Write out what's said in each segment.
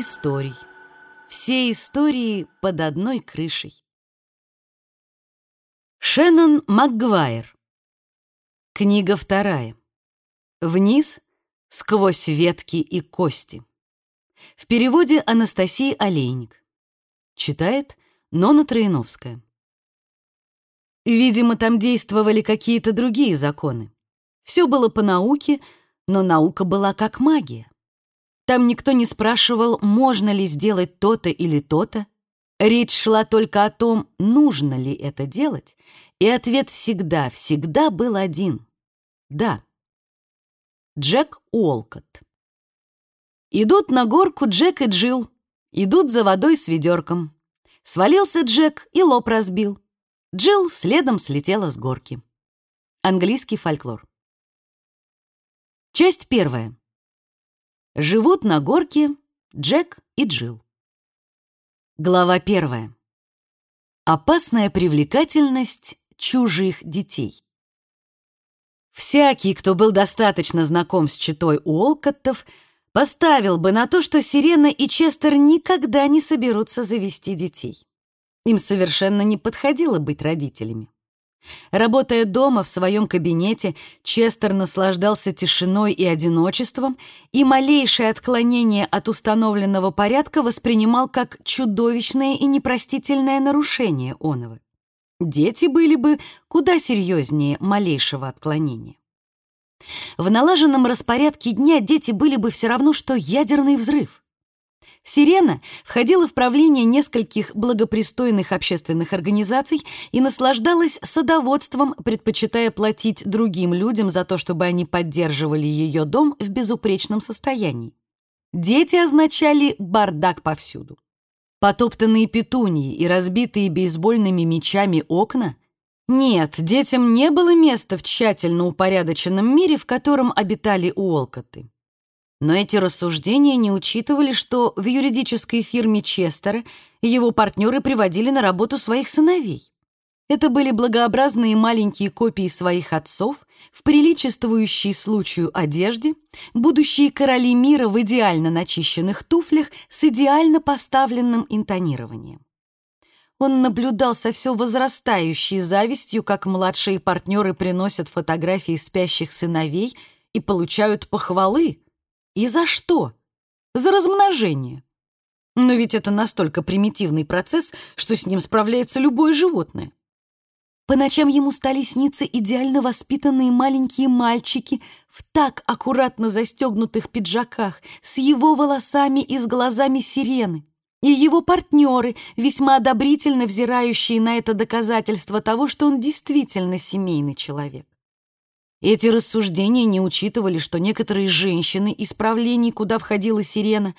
историй. Все истории под одной крышей. Шеннон Макгвайр. Книга вторая. Вниз, сквозь ветки и кости. В переводе Анастасии Олейник. Читает Нона Троиновская. Видимо, там действовали какие-то другие законы. Все было по науке, но наука была как магия. Там никто не спрашивал, можно ли сделать то-то или то-то. Речь шла только о том, нужно ли это делать, и ответ всегда, всегда был один — да. Джек Уолкотт Идут на горку Джек и Джилл, идут за водой с ведерком. Свалился Джек и лоб разбил. Джилл следом слетела с горки. Английский фольклор. Часть первая. Живут на горке Джек и Джилл. Глава первая. Опасная привлекательность чужих детей. Всякий, кто был достаточно знаком с читой Уолкоттов, поставил бы на то, что Сирена и Честер никогда не соберутся завести детей. Им совершенно не подходило быть родителями. Работая дома в своем кабинете, Честер наслаждался тишиной и одиночеством, и малейшее отклонение от установленного порядка воспринимал как чудовищное и непростительное нарушение оного. Дети были бы куда серьезнее малейшего отклонения. В налаженном распорядке дня дети были бы все равно, что ядерный взрыв. Сирена входила в правление нескольких благопристойных общественных организаций и наслаждалась садоводством, предпочитая платить другим людям за то, чтобы они поддерживали ее дом в безупречном состоянии. Дети означали бардак повсюду. Потоптанные петуньи и разбитые бейсбольными мечами окна — нет, детям не было места в тщательно упорядоченном мире, в котором обитали Уолкоты. Но эти рассуждения не учитывали, что в юридической фирме Честера его партнеры приводили на работу своих сыновей. Это были благообразные маленькие копии своих отцов в приличествующей случаю одежде, будущие короли мира в идеально начищенных туфлях с идеально поставленным интонированием. Он наблюдал со все возрастающей завистью, как младшие партнеры приносят фотографии спящих сыновей и получают похвалы, и за что? За размножение. Но ведь это настолько примитивный процесс, что с ним справляется любое животное. По ночам ему стали сниться идеально воспитанные маленькие мальчики в так аккуратно застегнутых пиджаках, с его волосами и с глазами сирены, и его партнеры, весьма одобрительно взирающие на это доказательство того, что он действительно семейный человек. Эти рассуждения не учитывали, что некоторые женщины из правлений, куда входила сирена,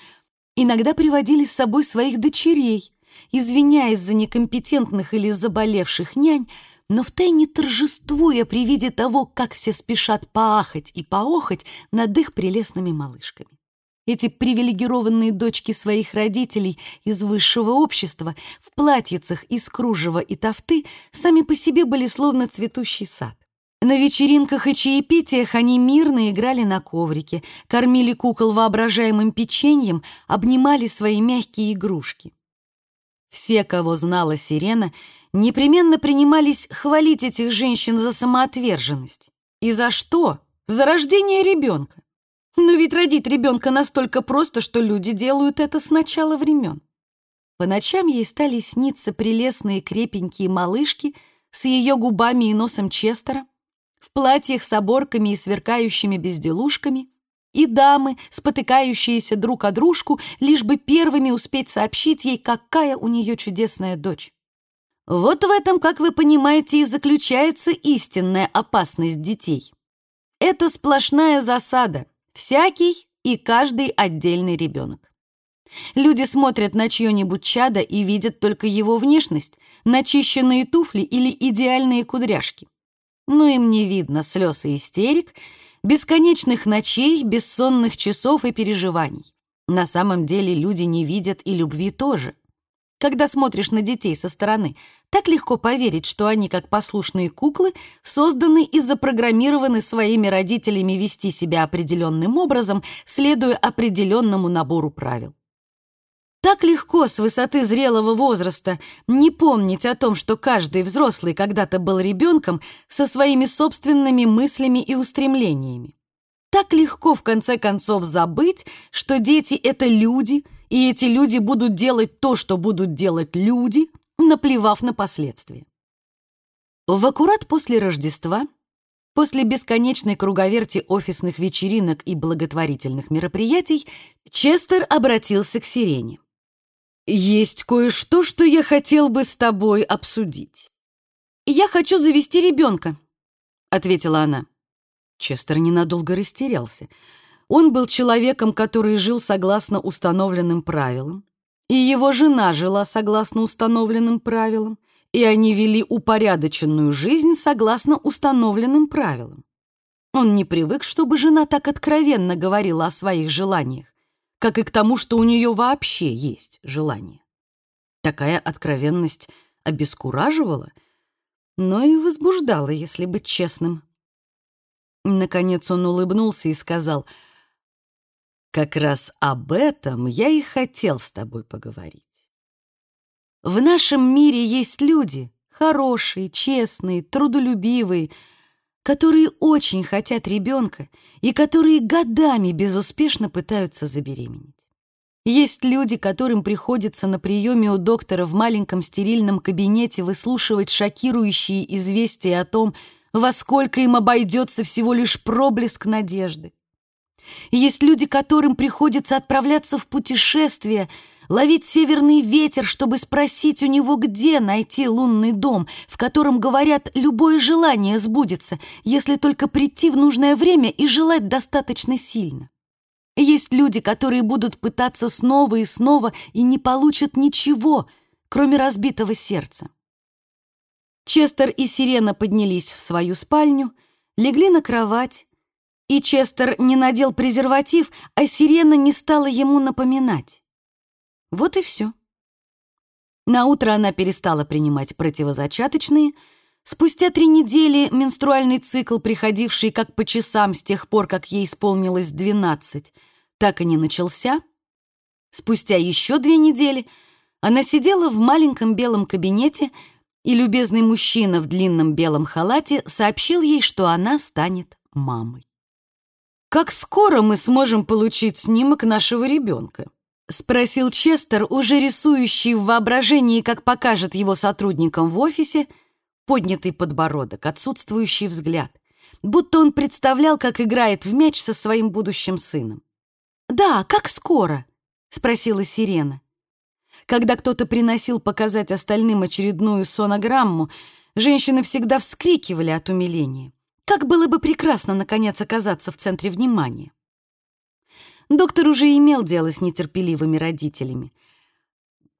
иногда приводили с собой своих дочерей, извиняясь за некомпетентных или заболевших нянь, но втайне торжествуя при виде того, как все спешат поахать и поохать над их прелестными малышками. Эти привилегированные дочки своих родителей из высшего общества в платьицах из кружева и тофты сами по себе были словно цветущий сад. На вечеринках и чаепитиях они мирно играли на коврике, кормили кукол воображаемым печеньем, обнимали свои мягкие игрушки. Все, кого знала Сирена, непременно принимались хвалить этих женщин за самоотверженность. И за что? За рождение ребенка. Но ведь родить ребенка настолько просто, что люди делают это с начала времен. По ночам ей стали сниться прелестные крепенькие малышки с ее губами и носом Честера, в платьях с оборками и сверкающими безделушками, и дамы, спотыкающиеся друг о дружку, лишь бы первыми успеть сообщить ей, какая у нее чудесная дочь. Вот в этом, как вы понимаете, и заключается истинная опасность детей. Это сплошная засада, всякий и каждый отдельный ребенок. Люди смотрят на чье-нибудь чадо и видят только его внешность, начищенные туфли или идеальные кудряшки но им не видно слез и истерик, бесконечных ночей, бессонных часов и переживаний. На самом деле люди не видят и любви тоже. Когда смотришь на детей со стороны, так легко поверить, что они, как послушные куклы, созданы и запрограммированы своими родителями вести себя определенным образом, следуя определенному набору правил. Так легко с высоты зрелого возраста не помнить о том, что каждый взрослый когда-то был ребенком со своими собственными мыслями и устремлениями. Так легко, в конце концов, забыть, что дети — это люди, и эти люди будут делать то, что будут делать люди, наплевав на последствия. В аккурат после Рождества, после бесконечной круговерти офисных вечеринок и благотворительных мероприятий, Честер обратился к Сирене. «Есть кое-что, что я хотел бы с тобой обсудить». «Я хочу завести ребенка», — ответила она. Честер ненадолго растерялся. Он был человеком, который жил согласно установленным правилам, и его жена жила согласно установленным правилам, и они вели упорядоченную жизнь согласно установленным правилам. Он не привык, чтобы жена так откровенно говорила о своих желаниях как и к тому, что у нее вообще есть желание. Такая откровенность обескураживала, но и возбуждала, если быть честным. Наконец он улыбнулся и сказал, «Как раз об этом я и хотел с тобой поговорить. В нашем мире есть люди, хорошие, честные, трудолюбивые, которые очень хотят ребенка и которые годами безуспешно пытаются забеременеть. Есть люди, которым приходится на приеме у доктора в маленьком стерильном кабинете выслушивать шокирующие известия о том, во сколько им обойдется всего лишь проблеск надежды. Есть люди, которым приходится отправляться в путешествие – ловить северный ветер, чтобы спросить у него, где найти лунный дом, в котором, говорят, любое желание сбудется, если только прийти в нужное время и желать достаточно сильно. Есть люди, которые будут пытаться снова и снова и не получат ничего, кроме разбитого сердца. Честер и Сирена поднялись в свою спальню, легли на кровать, и Честер не надел презерватив, а Сирена не стала ему напоминать. Вот и все. На утро она перестала принимать противозачаточные. Спустя три недели менструальный цикл, приходивший как по часам с тех пор, как ей исполнилось 12, так и не начался. Спустя еще две недели она сидела в маленьком белом кабинете, и любезный мужчина в длинном белом халате сообщил ей, что она станет мамой. «Как скоро мы сможем получить снимок нашего ребенка?» — спросил Честер, уже рисующий в воображении, как покажет его сотрудникам в офисе, поднятый подбородок, отсутствующий взгляд, будто он представлял, как играет в мяч со своим будущим сыном. «Да, как скоро?» — спросила Сирена. Когда кто-то приносил показать остальным очередную сонограмму, женщины всегда вскрикивали от умиления. Как было бы прекрасно, наконец, оказаться в центре внимания. Доктор уже имел дело с нетерпеливыми родителями.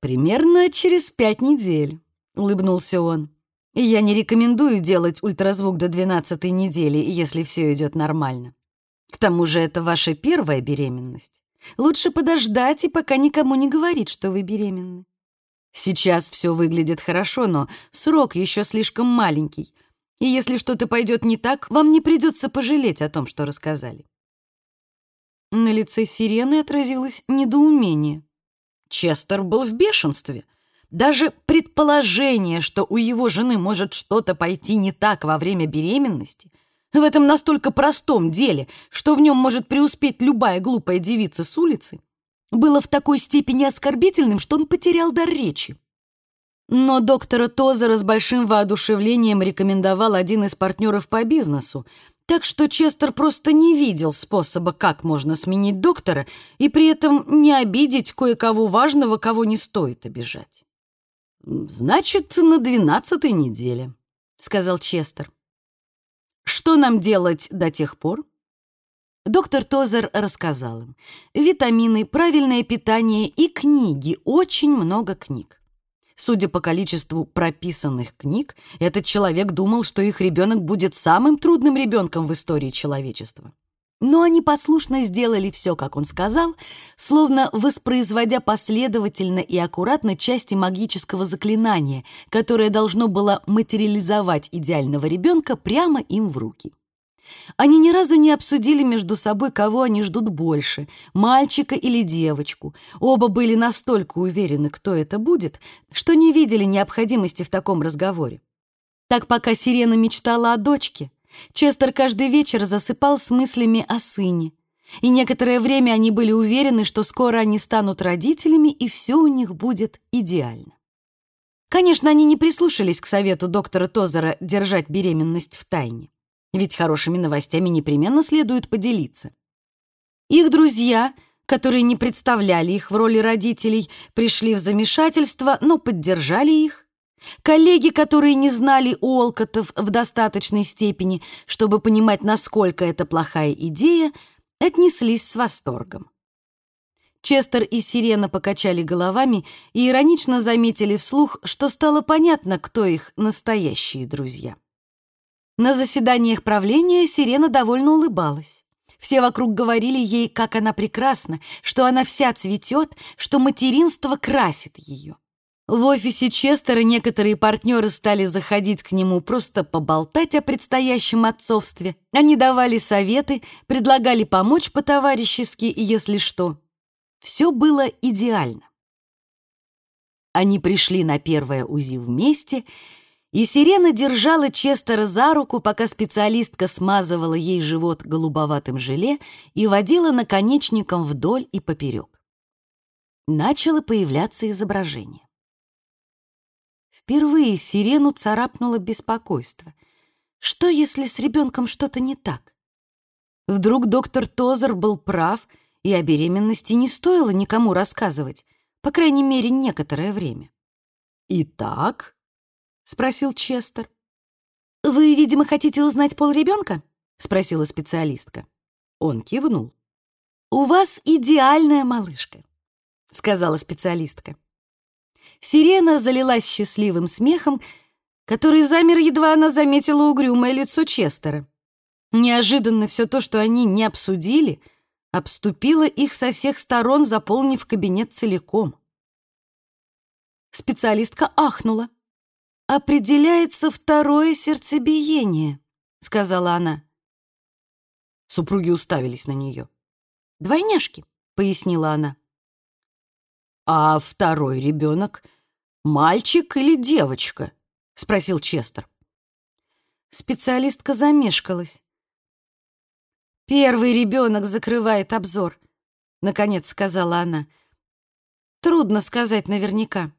«Примерно через пять недель», — улыбнулся он. «Я не рекомендую делать ультразвук до двенадцатой недели, если все идет нормально. К тому же это ваша первая беременность. Лучше подождать и пока никому не говорить, что вы беременны. Сейчас все выглядит хорошо, но срок еще слишком маленький, и если что-то пойдет не так, вам не придется пожалеть о том, что рассказали. На лице сирены отразилось недоумение. Честер был в бешенстве. Даже предположение, что у его жены может что-то пойти не так во время беременности, в этом настолько простом деле, что в нем может преуспеть любая глупая девица с улицы, было в такой степени оскорбительным, что он потерял дар речи. Но доктора Тозера с большим воодушевлением рекомендовал один из партнеров по бизнесу, так что Честер просто не видел способа, как можно сменить доктора и при этом не обидеть кое-кого важного, кого не стоит обижать. «Значит, на двенадцатой неделе», — сказал Честер. «Что нам делать до тех пор?» Доктор Тозер рассказал им. Витамины, правильное питание и книги, очень много книг. Судя по количеству прописанных книг, этот человек думал, что их ребенок будет самым трудным ребенком в истории человечества. Но они послушно сделали все, как он сказал, словно воспроизводя последовательно и аккуратно части магического заклинания, которое должно было материализовать идеального ребенка прямо им в руки. Они ни разу не обсудили между собой, кого они ждут больше, мальчика или девочку. Оба были настолько уверены, кто это будет, что не видели необходимости в таком разговоре. Так пока Сирена мечтала о дочке, Честер каждый вечер засыпал с мыслями о сыне. И некоторое время они были уверены, что скоро они станут родителями, и все у них будет идеально. Конечно, они не прислушались к совету доктора Тозера держать беременность в тайне. Ведь хорошими новостями непременно следует поделиться. Их друзья, которые не представляли их в роли родителей, пришли в замешательство, но поддержали их. Коллеги, которые не знали Уолкотов в достаточной степени, чтобы понимать, насколько это плохая идея, отнеслись с восторгом. Честер и Сирена покачали головами и иронично заметили вслух, что стало понятно, кто их настоящие друзья. На заседаниях правления Сирена довольно улыбалась. Все вокруг говорили ей, как она прекрасна, что она вся цветет, что материнство красит ее. В офисе Честера некоторые партнеры стали заходить к нему просто поболтать о предстоящем отцовстве. Они давали советы, предлагали помочь по-товарищески, если что. Все было идеально. Они пришли на первое УЗИ вместе — и Сирена держала Честера за руку, пока специалистка смазывала ей живот голубоватым желе и водила наконечником вдоль и поперек. Начало появляться изображение. Впервые Сирену царапнуло беспокойство. Что, если с ребенком что-то не так? Вдруг доктор Тозер был прав, и о беременности не стоило никому рассказывать, по крайней мере, некоторое время. «Итак», спросил Честер. «Вы, видимо, хотите узнать пол ребенка?» — спросила специалистка. Он кивнул. «У вас идеальная малышка», — сказала специалистка. Сирена залилась счастливым смехом, который замер, едва она заметила угрюмое лицо Честера. Неожиданно все то, что они не обсудили, обступило их со всех сторон, заполнив кабинет целиком. Специалистка ахнула определяется второе сердцебиение», — сказала она. Супруги уставились на нее. «Двойняшки», — пояснила она. «А второй ребенок — мальчик или девочка?» — спросил Честер. Специалистка замешкалась. «Первый ребенок закрывает обзор», — наконец сказала она. «Трудно сказать наверняка».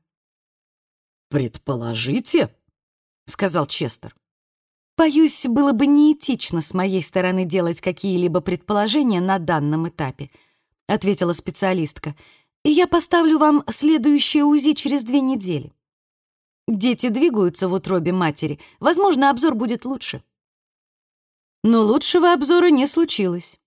«Предположите», — сказал Честер. «Боюсь, было бы неэтично с моей стороны делать какие-либо предположения на данном этапе», — ответила специалистка. «Я поставлю вам следующее УЗИ через две недели. Дети двигаются в утробе матери. Возможно, обзор будет лучше». Но лучшего обзора не случилось.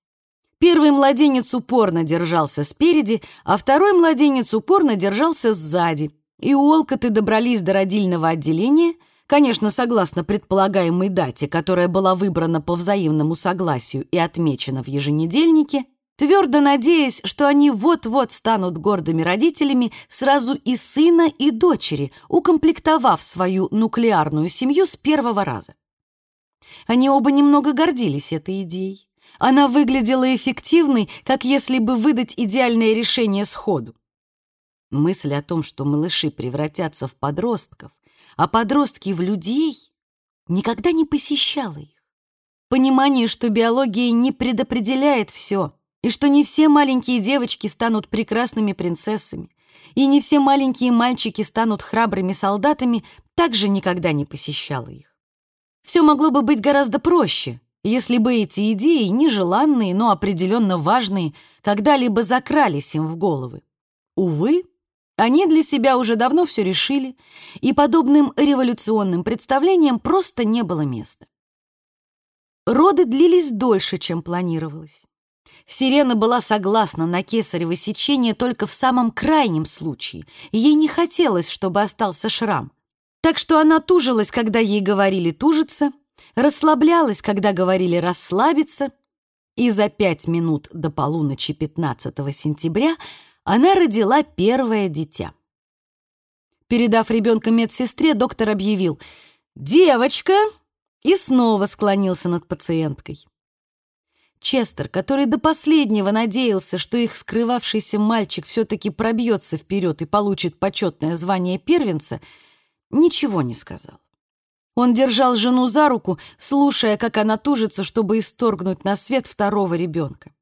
Первый младенец упорно держался спереди, а второй младенец упорно держался сзади — и Уолкоты добрались до родильного отделения, конечно, согласно предполагаемой дате, которая была выбрана по взаимному согласию и отмечена в еженедельнике, твердо надеясь, что они вот-вот станут гордыми родителями сразу и сына, и дочери, укомплектовав свою нуклеарную семью с первого раза. Они оба немного гордились этой идеей. Она выглядела эффективной, как если бы выдать идеальное решение сходу. Мысль о том, что малыши превратятся в подростков, а подростки в людей, никогда не посещала их. Понимание, что биология не предопределяет все, и что не все маленькие девочки станут прекрасными принцессами, и не все маленькие мальчики станут храбрыми солдатами, также никогда не посещала их. Все могло бы быть гораздо проще, если бы эти идеи, нежеланные, но определенно важные, когда-либо закрались им в головы. Увы, они для себя уже давно все решили, и подобным революционным представлениям просто не было места. Роды длились дольше, чем планировалось. Сирена была согласна на кесарево сечение только в самом крайнем случае. Ей не хотелось, чтобы остался шрам. Так что она тужилась, когда ей говорили тужиться, расслаблялась, когда говорили расслабиться, и за пять минут до полуночи 15 сентября она родила первое дитя. Передав ребенка медсестре, доктор объявил «Девочка, и снова склонился над пациенткой. Честер, который до последнего надеялся, что их скрывавшийся мальчик все-таки пробьется вперед и получит почетное звание первенца, ничего не сказал. Он держал жену за руку, слушая, как она тужится, чтобы исторгнуть на свет второго ребенка.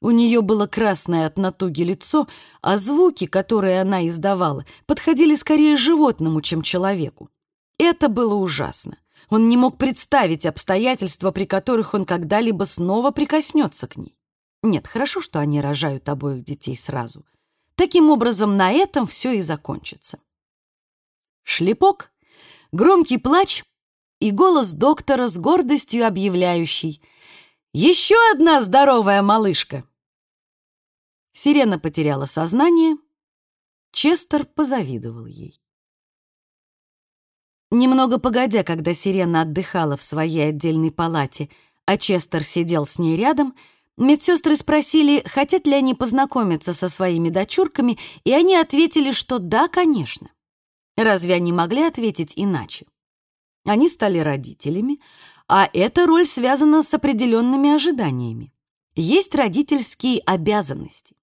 У нее было красное от натуги лицо, а звуки, которые она издавала, подходили скорее животному, чем человеку. Это было ужасно. Он не мог представить обстоятельства, при которых он когда-либо снова прикоснется к ней. Нет, хорошо, что они рожают обоих детей сразу. Таким образом, на этом все и закончится. Шлепок, громкий плач и голос доктора с гордостью объявляющий «Еще одна здоровая малышка!» Сирена потеряла сознание. Честер позавидовал ей. Немного погодя, когда Сирена отдыхала в своей отдельной палате, а Честер сидел с ней рядом, медсестры спросили, хотят ли они познакомиться со своими дочурками, и они ответили, что да, конечно. Разве они могли ответить иначе? Они стали родителями, а эта роль связана с определенными ожиданиями. Есть родительские обязанности.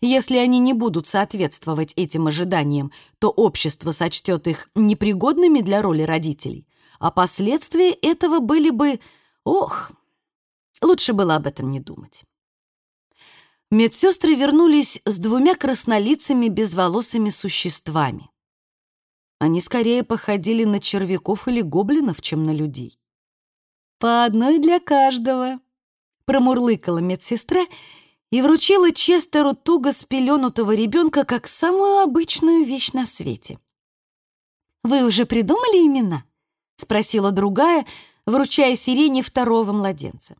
Если они не будут соответствовать этим ожиданиям, то общество сочтет их непригодными для роли родителей, а последствия этого были бы... Ох, лучше было об этом не думать. Медсестры вернулись с двумя краснолицами безволосыми существами. Они скорее походили на червяков или гоблинов, чем на людей. «По одной для каждого», — промурлыкала медсестра и вручила Честеру туго спеленутого ребенка как самую обычную вещь на свете. «Вы уже придумали имена?» — спросила другая, вручая сирене второго младенца.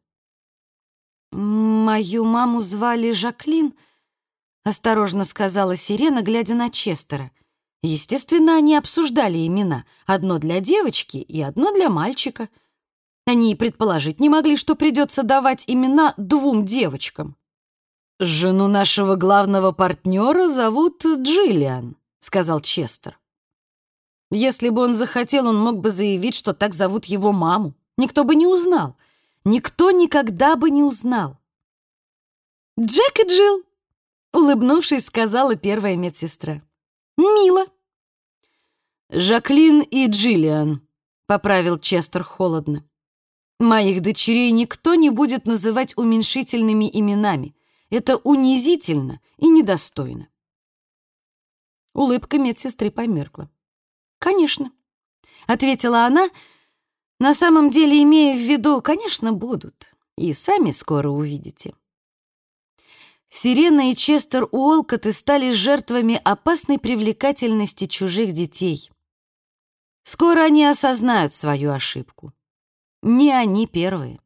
«Мою маму звали Жаклин», — осторожно сказала сирена, глядя на Честера — Естественно, они обсуждали имена, одно для девочки и одно для мальчика. Они и предположить не могли, что придется давать имена двум девочкам. «Жену нашего главного партнера зовут Джиллиан», — сказал Честер. Если бы он захотел, он мог бы заявить, что так зовут его маму. Никто бы не узнал. Никто никогда бы не узнал. «Джек и Джилл», — улыбнувшись, сказала первая медсестра. «Мило». «Жаклин и Джиллиан», — поправил Честер холодно. «Моих дочерей никто не будет называть уменьшительными именами. Это унизительно и недостойно». Улыбка медсестры померкла. «Конечно», — ответила она, на самом деле имея в виду, конечно, будут, и сами скоро увидите. Сирена и Честер Уолкотты стали жертвами опасной привлекательности чужих детей. Скоро они осознают свою ошибку. Не они первые.